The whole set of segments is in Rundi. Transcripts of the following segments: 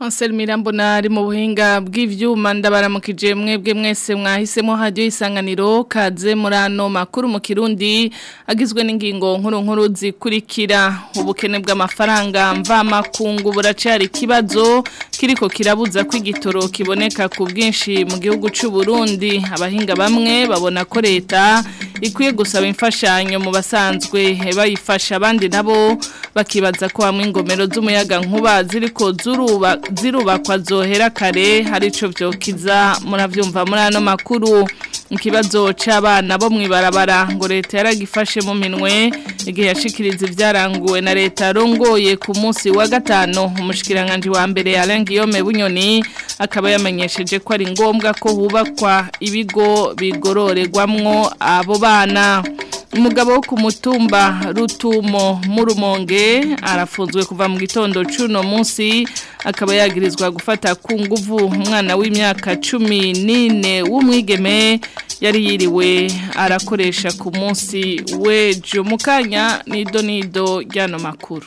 Anselmira mbona ari mu buhinga bw'ivyuma ndabaramukije mwebwe mwese mwahisemo hajyo isanganiro kaze murano makuru mu Kirundi agizwe n'ingingo nkuru nkuru zikurikira ubukene bw'amafaranga mva makungu buracari kibazo kiriko kirabuza kw'igitoro kiboneka ku bwinshi mu gihugu cy'u Burundi abahinga bamwe babona ko leta ikwiye gusaba imfashanyo mu basanzwe bayifasha abandi nabo bakibaza ko hamwe ingomero z'umuyaga nkuba ziriko zirubakwa zohera kare hari icyo byokiza murabyumva muri ano makuru ikibazo cy'abana bo mu ibarabara ngo leta yaragifashe muminwe minwe igihe yashikiriza ibyaranguwe na leta rongoye ku munsi wa gatano umushikiranganji wa mbere Alain Bunyoni akaba yamenyesheje ko ari ngombwa ko hubakwa ibigo bigororerwamwo abo bana umugabo wo ku rutumo murumonge arafunzwe kuva mu gitondo cy'uno munsi akaba yagirizwa gufata ku nguvu umwana w'imyaka cumi n'ine w'umwigeme yari yiriwe arakoresha ku munsi w'ejo mukanya kanya nido ry'ano makuru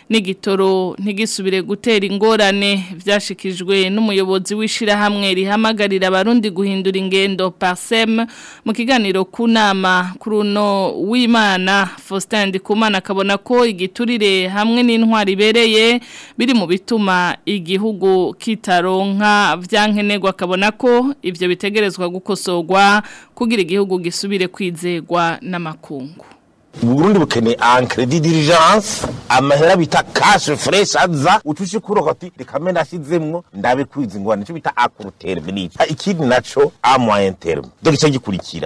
n'igitoro ntigisubire gutera ingorane byashikijwe n'umuyobozi w'ishyirahamwe rihamagarira abarundi guhindura ingendo pasem mu kiganiro ku nama kuri w'imana faustin ndikumana akabona ko igiturire hamwe n'intwari ibereye biri mu bituma igihugu kit bataronka byankenerwa akabona ko ibyo bitegerezwa gukosogwa kugira igihugu gisubire kwizegwa n'amakungu uburundi bukeneye ancredit d'urgence amahera bita cash fresh aza utushikura hoti rekame nashizemwo ndabikwiza ingwane cyo bita accruterme ikindi naco a moyen terme donc cyo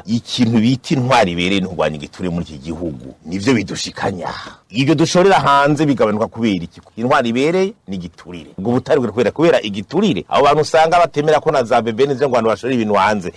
ikintu bita intwari bereye ntubanye giture muri iki gihugu nivyo bidushikanya ibyo dushorera hanze bigabanuka kubera iki intwara ibereye ni igiturire ubwo butari kubera kubera igiturire aho bantu usanga batemera ko na za bebeni ngo abantu bashorera ibintu hanze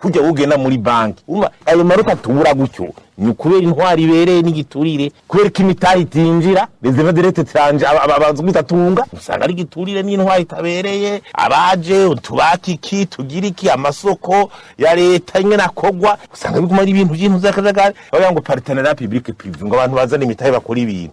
kujya wugenda muri banki ayo maruka tubura gutyo ni ukubera intwari ibereye n'igiturire kubera ko imitari itinjira rezeva derete tiranje abanza guhita usanga ari igiturire n'intwari itabereye abaje utubati iki tugira iki amasoko ya leta nyine akogwa usanga biguma ari ibintu by'intu z'akajagari bavuga ngo paritanera pibulike pivu ngo abantu bazane imitahe bakora ibintu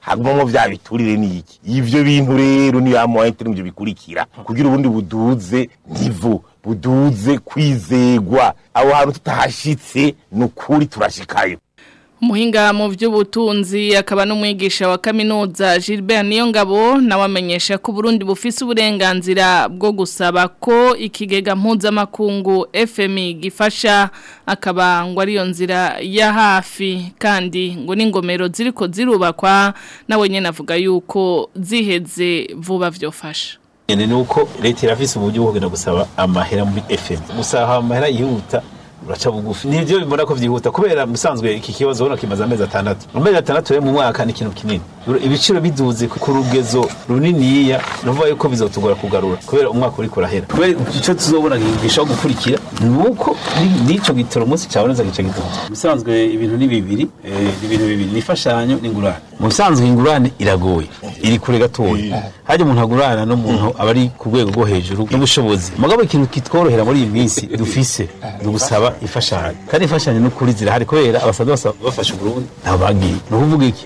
hagumamo vya biturire iki Ibyo bintu rero niyo amoya interimo bikurikira kugira ubundi buduze nivu buduze kwizegwa aho hantu tutahashitse ni ukuri turashikayo umuhinga mu by'ubutunzi akaba n'umwigisha wa kaminuza Gilbert Niyongabo na wamenyesha ko Burundi bufise uburenganzira bwo gusaba ko ikigega mpuzamakungu FMI gifasha akaba ngo ariyo nzira ya hafi kandi ngo n'ingomero ziriko zirubakwa na nyene avuga yuko ziheze vuba vyofasha ni uko leta irafise uburyo bwo amahera muri FM gusaba amahera yihuta uraca bugufi nibyo bibona ko byihuta kubera musanzwe iki kibazo ubona kimaze amezi atandatu amezi atandatu yo mu mwaka ni ikintu kinini ibiciro biduze ku rugezo runiniya ni ukuvuga yuko bizatugora kugarura kubera umwaka uri kurahera kubera icyo tuzobona gishobora gukurikira ni uko n'icyo gitoro umunsi cyaboneza gice gitoro musanzwe ibintu ni bibiri eh, ibintu bibiri ni imfashanyo n'ingurane musanzwe ingurane iragoye iri kure gatoya eh. harya umuntu agurana n'umuntu mm. aba ari ku rwego rwo hejuru n'ubushobozi mugabo ikintu kitworohera muri iyi minsi dufise ni ugusaba imfashanyo kandi imfashanyo n'ukuri zirahari kubera abasaza bafashe uburundi ntabagiye ni ukuvuga iki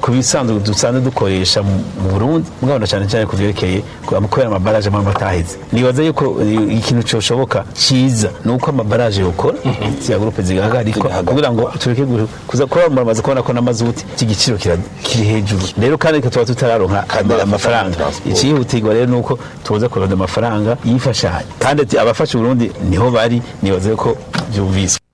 ku bisanzwe dusanzwe dukoresha mu burundi mwabona cyane cyane ku byerekeye kubera amabaraje mpamvu ataheze nibaza yuko eh, ikintu cyoshoboka cyiza ni uko amabaraje yokora izi mhm. gurupe zigahagarikwa kugira ngo tureke kuza kuba muramaze kubona ko n'amazuti iki giciro kiri hejuru rero kandi tuba tutararonka amafaranga ikihutirwa rero ni uko tuza kuronda amafaranga y'ifashanya kandi abafasha uburundi niho bari nibaza yuko byumviswe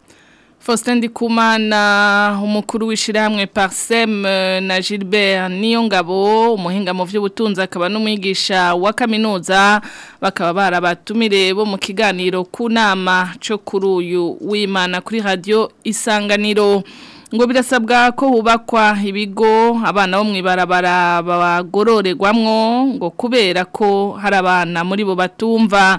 Faustin Ndikumana umukuru w'ishyirahamwe Parsem eh, na Gilbert Niyongabo umuhinga mu by'ubutunzi akaba n'umwigisha wa kaminuza bakaba barabatumire bo mu kiganiro ku nama cyo kuri uyu w'Imana kuri radio Isanganiro ngo birasabwa ko hubakwa ibigo abana bo mu ibarabara bagororerwamwo ngo kubera ko hari abana muri bo batumva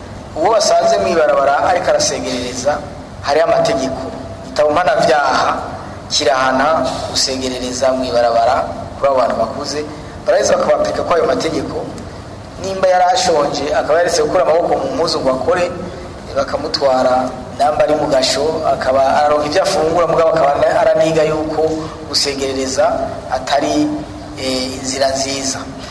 uwo basanze mu ibarabara ariko arasengerereza hariho amategeko igitabo mpanabyaha kirahana gusengerereza mu ibarabara kuri abo bantu bakuze baraheza bakabambika ko ayo mategeko nimba yari ashonje akaba yaretse gukura amaboko mu mpuzu ngo akore bakamutwara namba ari mu gasho akaba araronka ibyo afungura mugabo akaba araniga yuko gusengerereza atari eh, inzira nziza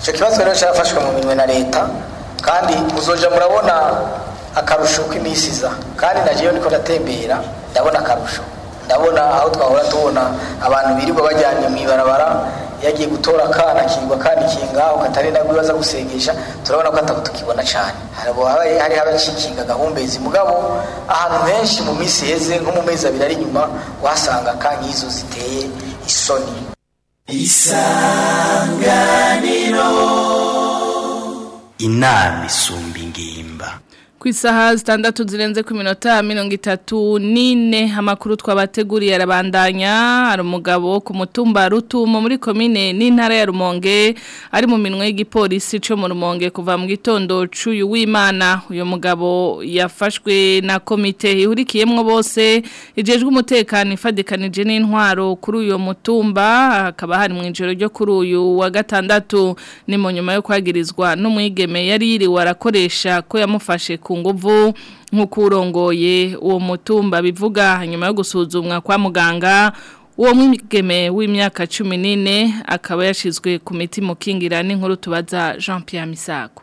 icyo kibazo rero cyarafashwe mu minwe na leta kandi muzoja murabona akarusho k'iminsi iza kandi nagiye niko natembera ndabona akarusho ndabona aho twahora tubona abantu birirwa bajyanye mu ibarabara yagiye gutora akana akigwa ngaho katari nabwo ibibazo gusengesha turabona ko tukibona cyane hari abacikinga gahumbezi mugabo ahantu henshi mu minsi heze nko mu mezi abiri ari inyuma wasanga ka nk'izo ziteye isoni isanganiro inama isumba ingimba ku isaha zitandatu zirenze ku minota mirongo itatu n'ine amakuru twabateguriye arabandanya hari umugabo ku mutumba rutumo muri komine n'intara ya rumonge ari mu minwe y'igipolisi cyo mu rumonge kuva mu gitondo cy'uyu w'imana uyu mugabo yafashwe na komite ihurikiyemo bose igejwe umutekano ifatikanije n'intwaro kuri uyu mutumba hakaba hari mu ijoro ryo kuri uyu wa gatandatu ni mu nyuma yo kwagirizwa n'umwigeme yari yiriwe arakoresha ko yamufashe ku nguvu nk'uko urongoye uwo mutumba bivuga nyuma yo gusuzumwa kwa muganga uwo mwigeme w'imyaka cumi n'ine akaba yashyizwe ku miti mukingira n'inkuru tubaza jean Pierre Misago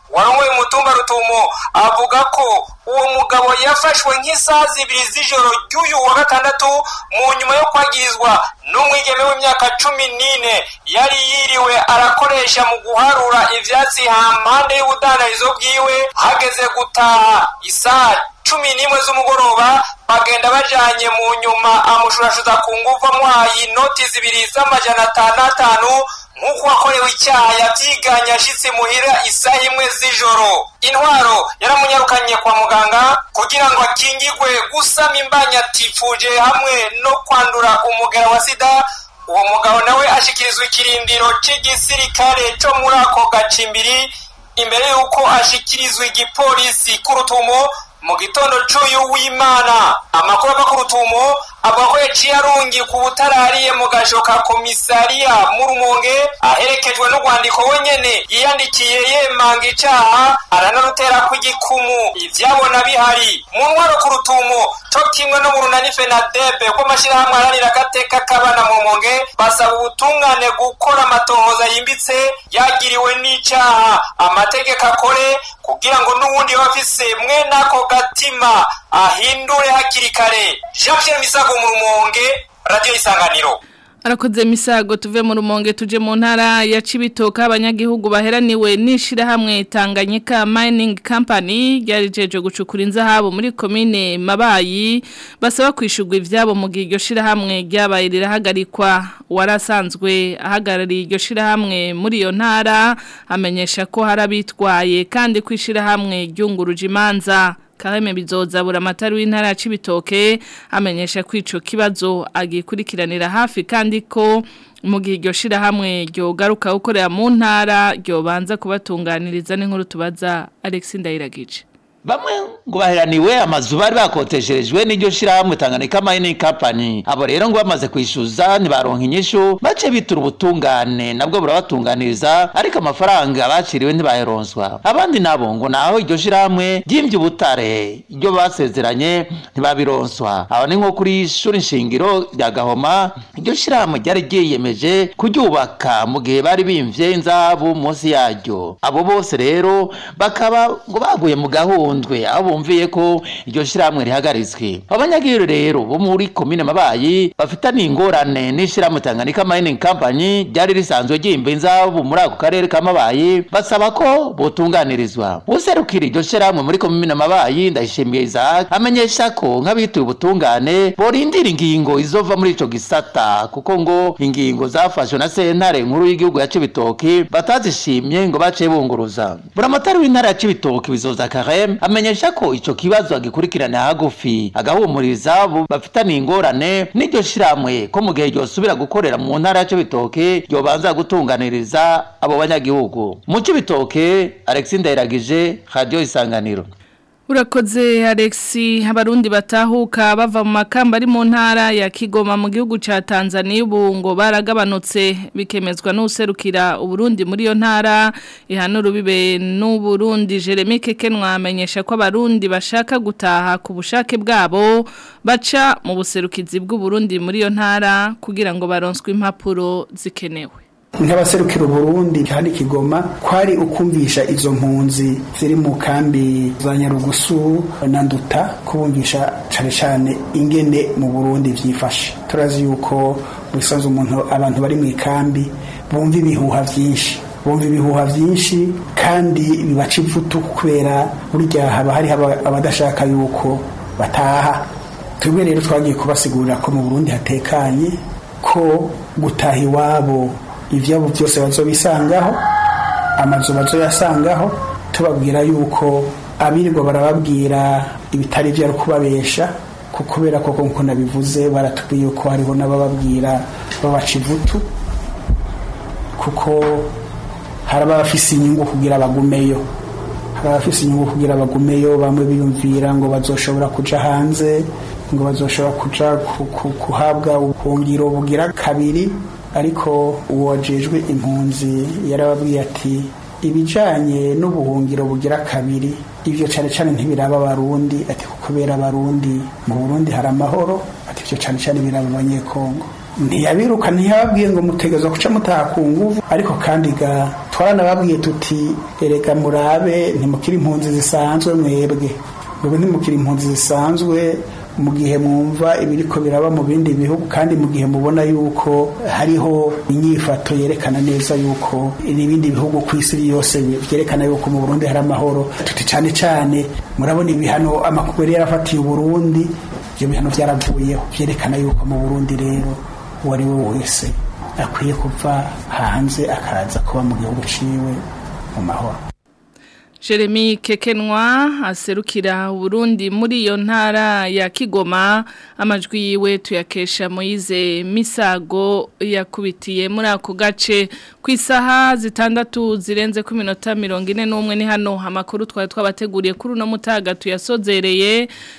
warongoye umutumba rutumo avuga ko uwo mugabo yafashwe nk'isaha zibiri z'ijoro ry'uyu wa gatandatu mu nyuma yo kwagirizwa n'umwigeme w'imyaka cumi n'ine yari yiriwe arakoresha mu guharura ibyatsi hampande y'ubudandarizo bwiwe hageze gutaha isaha cumi n'imwe z'umugoroba bagenda bajyanye mu nyuma amushurashuza ku nguvu amuhaye inoti zibiri z'amajana atanu atanu nk'uko uwakorewe icyaha yabyiganye ashitse muhira isaha imwe z'ijoro intwaro yaramunyarukanye kwa muganga kugira ngo akingigwe gusama imbanyatipfuje hamwe no kwandura umugera wa sida uwo mugabo nawe ashyikirizwa ikirindiro cy'igisirikare cyo muri ako gacimbiri imbere y'uko ashyikirizwa igipolisi k'urutumo mu gitondo cy'uyu w'imana amakuru ava ku rutumo abahwekyi yarungi ku butarariye mu gajo ka komisariya murumonge aherekejwe n'urwandiko wenyene yiyandikiye yemanga icaha aranarutera ku gikumu ivyabona bihari mu ntwaro ku rutumo co kimwe no mu runani fenadebe rw'amashirahamwe aranira agateka k'abana murumonge basaba ubutungane gukora amatohoza yimbitse yagiriwe n'icaha amategeko akore kugira ngo n’ubundi bafise mwe n'ako gatima ahindure hakiri kare jean Pierre misago mu rumonge isanganiro arakoze misago tuve mu rumonge tuje mu ntara ya cibitoka abanyagihugu baheraniwe n'ishyirahamwe tanganyika Mining Company ryarijeje gucukura inzahabu muri komine mabayi basaba kwishyurwa ibyabo mu gihe iryo shyirahamwe ryabaye rirahagarikwa warasanzwe ahagarariye iryo shyirahamwe muri iyo ntara amenyesha ko hari abitwaye kandi ko ishyirahamwe ryunguruje imanza Karame bizozabura amatari w'intara cy’ibitoke amenyesha ko kibazo agikurikiranira hafi kandi ko mu gihe iryo shirahamwe ryogaruka gukorera mu ntara ryobanza kubatunganiriza n'inkuru tubaza Alex Ndayiragije bamwe ngo baheraniwe amazu bari bakotesherejwe n'iryo shyirahamwe Tanganyika Mining Company abo rero ngo bamaze kwishyuza ntibaronka inyishu bace bitura ubutungane nabwo burabatunganiriza ariko amafaranga baciriwe ntibayaronswa abandi nabo ngo naho iryo shyirahamwe ryimbye ubutare ibyo basezeranye ntibabironswa aba ni nko kuri ishuri nshingiro rya Gahoma iryo shyirahamwe ryari ryiyemeje kuryubaka mu gihe bari bimvye inzahabu munsi yaryo abo bose rero bakaba ngo baguye mu gahunda bafunzwe aho bumviye ko iryo shirahamwe rihagaritswe abanyagiro rero bo muri komine mabayi bafitanye ingorane n'ishirahamwe Tanganyika Mining Company ryari risanzwe ryimba inzabu muri ako karere ka mabayi basaba ko botunganirizwa userukira iryo shirahamwe muri komine mabayi ndayishimiye Isaac amenyesha ko nk'abituye ubutungane borindira ingingo izova muri icyo gisata kuko ngo ingingo zafashwe na sentare nkuru y'igihugu ya Cibitoki batazishimye ngo bace bunguruza buramatari w'intara ya Cibitoki bizoza Karem amenyesha ko icyo kibazo agikurikirana hagufi agahumuriza abo bafitanye ingorane n'iryo shirahamwe ko mu gihe ryosubira gukorera mu ntara ya Cibitoke ryobanza gutunganiriza abo banyagihugu mu Cibitoke Alexis Ndayiragije Radio Isanganiro urakoze alexi abarundi batahuka bava mu makamba mu ntara ya kigoma mu gihugu cya tanzania ubu ngo baragabanutse bikemezwa n'userukira uburundi muri iyo ntara ihanura bibe n'uburundi jeremy keke amenyesha ko abarundi bashaka gutaha ku bushake bwabo baca mu buserukizi bw'uburundi muri iyo kugira ngo baronswe impapuro zikenewe nk'abaserukira uburundi kandi ikigoma kwari ukumvisha izo mpunzi ziri mu kambi za nyarugusu na nduta kubumvisha cyane cyane ingene mu burundi byifashe turazi yuko mu umuntu abantu bari mu ikambi bumva ibihuha byinshi bumva ibihuha byinshi kandi bibaca imfutu kubera burya haba hari abadashaka yuko bataha twebwe rero twagiye kubasigurira ko mu burundi hatekanye ko gutaha iwabo ibyabo byose bazobisangaho amazu bazoyasangaho tubabwira yuko abirirwa barababwira ibitari byo kubabesha kuko kubera ko nk'uko nabivuze baratubwiye yuko hariho n'abababwira babaca ivutu kuko hari abafise inyungu kugira bagumeyo hari abafise inyungu kugira bagumeyo bamwe biyumvira ngo bazoshobora kuja hanze ngo bazoshobora kuja kuhabwa ubwongero bugira kabiri ariko uwajejwe impunzi yarababwiye ati ibijyanye n'ubuhungiro bugira kabiri ibyo cyane cyane ntibiraba abarundi ati kubera abarundi mu burundi hari amahoro ati ibyo cyane cyane biraba abanyekongo ntiyabiruka ntiyababwiye ngo mutegeza kuca mutaha ku nguvu ariko kandi ga twaranababwiye tuti erega murabe ntimukire impunzi zisanzwe mwebwe ngo ntimukire impunzi zisanzwe mu gihe mwumva ibiriko biraba mu bindi bihugu kandi mu gihe mubona yuko hariho inyifato yerekana neza yuko n’ibindi bihugu ku isi yose byerekana yuko mu Burundi hari amahoro tuti cyane cyane murabona ibihano amakuru afatiye Burundi ibyo bihano byaravuyeho byerekana yuko mu Burundi rero uwo ari we wese akwiye kuva hanze akaza kuba mu gihugu ciwe mu mahoro Jeremy Kekenwa aserukira Burundi muri iyo ntara ya Kigoma amajwi yiwe tuyakesha Moize Misago yakubitiye muri ako gace ku isaha zitandatu zirenze ku minota 41 ni hano amakuru twari twabateguriye kuri uno mutaga tuyasozereye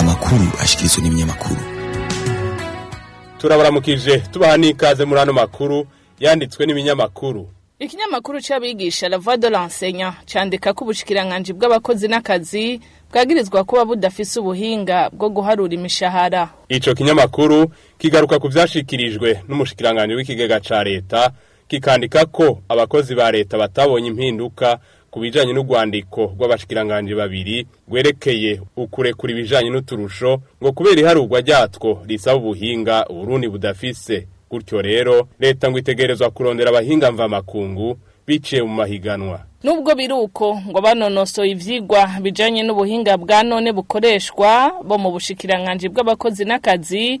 amakuru ashyikirizwa n'ibinyamakuru turabaramukije tubaha ikaze muri ano makuru yanditswe n'ibinyamakuru ikinyamakuru cy'abigisha la voix de l'enseignant cyandika ko ubushikiranganje bw'abakozi n'akazi bwagirizwa kuba budafise ubuhinga bwo guharura imishahara Icyo kinyamakuru kigaruka ku vyashikirijwe n'umushikiranganje w'ikigega cya leta kikandika ko abakozi ba leta batabonye impinduka ku bijyanye n'urwandiko rw'abashikiranganji babiri rwerekeye ukurekura ibijyanye n'uturusho ngo kubera iharugwa ryatwo risaba ubuhinga Burundi budafise gutyo rero leta ngo itegerezwa kurondera abahinga mvamakungu biciye mu mahiganwa nubwo biruko ngo banonosoye ibyigwa bijyanye n'ubuhinga bwa none bukoreshwa bo mu bushikiranganji bw'abakozi n'akazi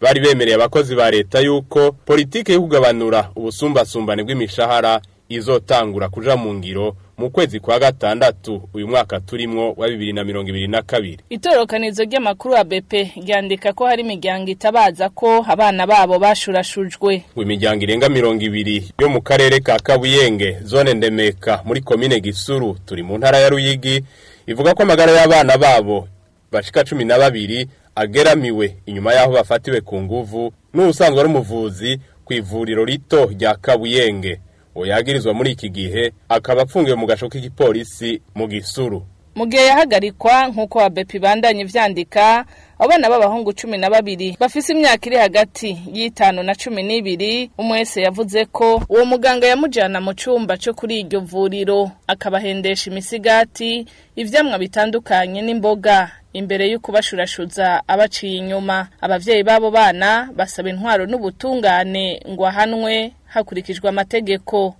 bari bemereye abakozi ba leta yuko politike yo kugabanura ubusumbasumbane bw'imishahara izotangura kuja mu ngiro mu kwezi kwa gatandatu uyu mwaka turimo wa bibiri na mirongo ibiri na kabiri itororokanizo ry'amakuru ya bepe ryandika ko hari imiryango itabaza ko abana babo bashurashujwe ngo imiryango irenga mirongo ibiri yo mu karere ka kabuyenge zone ndemeka muri komine gisuru turi mu ntara ya ruyigi ivuga ko amagara y'abana babo bashika cumi na babiri ageramiwe inyuma y'aho bafatiwe ku nguvu n'ubusanzwe ari umuvuzi ku ivuriro rito rya kabuyenge uyagirizwa muri iki gihe akaba apfungiwe mu gasho k'igipolisi mu gisuru mu yahagarikwa nk'uko wabepi bandanye vyandika abana b'abahungu cumi na babiri bafise imyaka iri hagati y'itanu na cumi n'ibiri umwese yavuze ko uwo muganga yamujyana mu cyumba cyo kuri iryo vuriro akabahendesha imisigati ivyamwa bitandukanye n'imboga imbere yo kubashurashuza abaciye inyuma abavyeyi babo bana basaba intwaro n'ubutungane ngo ahanwe hakurikijwe amategeko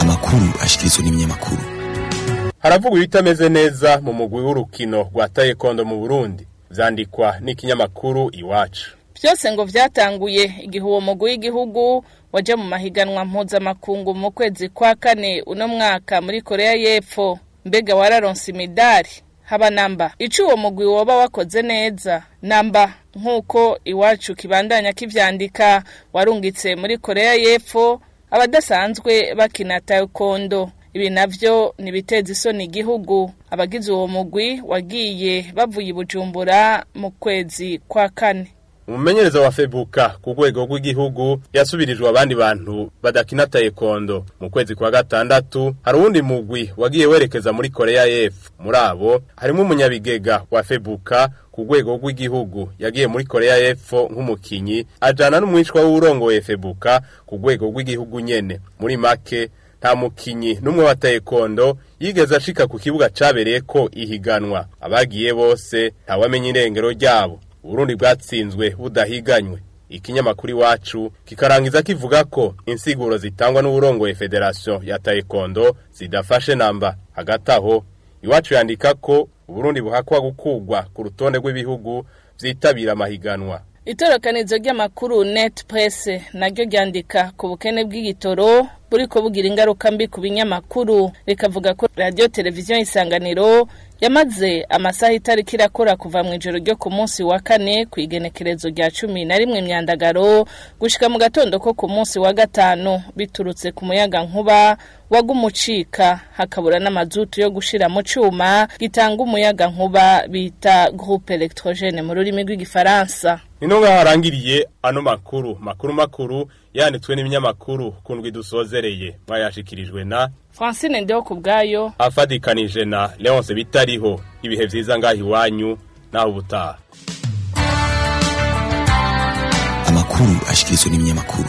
amakuru ashikirizwa n'ibinyamakuru haravugwa ibitameze neza mu mugwi w'urukino rwa taekwondo mu burundi vyandikwa n'ikinyamakuru iwacu byose ngo byatanguye igihe uwo mugwi w'igihugu waje mu mahiganwa mpuzamakungu mu kwezi kwa kane uno mwaka muri korea y'epfo mbega wararonse imidari haba namba icyo uwo mugwi woba wakoze neza namba nk'uko iwacu kibandanya kibyandika warungitse muri korea y'epfo abadasanzwe bakina taekwondo ibi nabyo ni isoni igihugu abagize uwo mugwi wagiye bavuye i bujumbura mu kwezi kwa kane umumenyereza wa febuka ku rwego rw'igihugu yasubirijwe abandi bantu badakina taekwondo mu kwezi kwa gatandatu hari uwundi mugwi wagiye werekeza muri korea y'epfo muri abo harimo umunyabigega wa febuka ku rwego rw'igihugu yagiye muri korea y'epfo nk'umukinyi ajyana n'umwishwa w'urongoye febuka ku rwego rw'igihugu nyene muri make nta mukinyi n'umwe wa taekwondo yigeze ashika ku kibuga cabereye ko ihiganwa abagiye bose ntawamenya irengero ryabo uburundi bwatsinzwe budahiganywe ikinyamakuru iwacu kikarangiza kivuga ko insiguro zitangwa n'uburongoye federasiyo ya taekwondo zidafashe namba hagati aho iwacu yandika ko uburundi buhakwa gukugwa ku rutonde rw'ibihugu byitabira amahiganwa itorokanizo ry'amakuru net press naryo ryandika ku bukene bw'igitoro buri ko bugira ingaruka mbi ku binyamakuru rikavuga ko radiyo televiziyo isanganiro yamaze amasaha itariki irakora kuva mu ijoro ryo ku munsi wa kane ku igenekerezo rya cumi na rimwe myandagaro gushika mu gatondo ko ku munsi wa gatanu biturutse ku muyaga nkuba wagumucika hakabura n'amazutu yo gushira mu cyuma gitanga umuyaga nkuba bita groupe electrogene mu rurimi rw'igifaransa nino harangiriye ano makuru makuru makuru yanditswe n'ibinyamakuru kundwi dusozereye bayashikirijwe na Francine Ndeo kubgayo afadikanije na Leonce bitariho ibihe vyiza ngahi wanyu naho ubutaha amakuru ashikirizwe n'ibinyamakuru